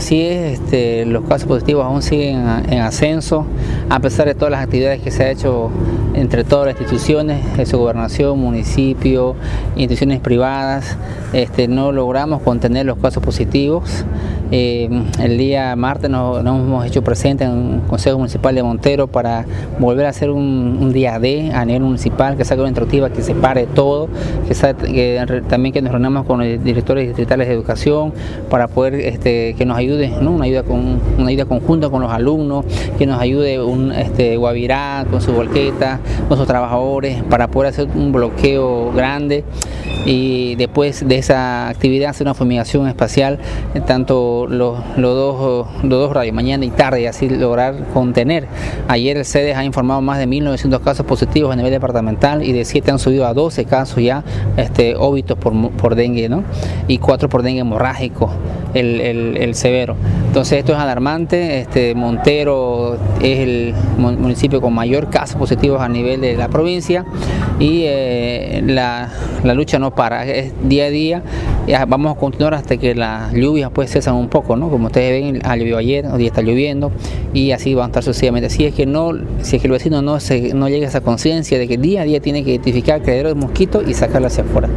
Así es, este, los casos positivos aún siguen en ascenso, a pesar de todas las actividades que se ha hecho entre todas las instituciones, su gobernación, municipio, instituciones privadas, este, no logramos contener los casos positivos. Eh, el día martes nos, hemos hecho presente en el Consejo Municipal de Montero para volver a hacer un, día D a nivel municipal, que salga una instructiva que se pare todo, que, también que nos reunamos con los directores distritales de educación para poder este, que nos ayude, una, ayuda con, una ayuda conjunta con los alumnos, que nos ayude un este, Guavirá con su volqueta, sus trabajadores, para poder hacer un bloqueo grande y después de esa actividad hacer una fumigación espacial, tanto los, los, dos, los dos radios, mañana y tarde, y así lograr contener. Ayer el CEDES ha informado más de 1.900 casos positivos a nivel departamental y de 7 han subido a 12 casos ya este, óbitos por, por dengue ¿no? y 4 por dengue hemorrágico, el, el, severo. Entonces esto es alarmante, este, Montero es el municipio con mayor casos positivos a nivel de la provincia y eh, la, la lucha no para, es día a día, vamos a continuar hasta que las lluvias pues cesan un poco, ¿no? Como ustedes ven, ha llovido ayer, hoy está lloviendo y así va a estar sucesivamente. Si es que no, si es que el vecino no, se, no llega a esa conciencia de que día a día tiene que identificar el criadero de mosquitos y sacarlo hacia afuera.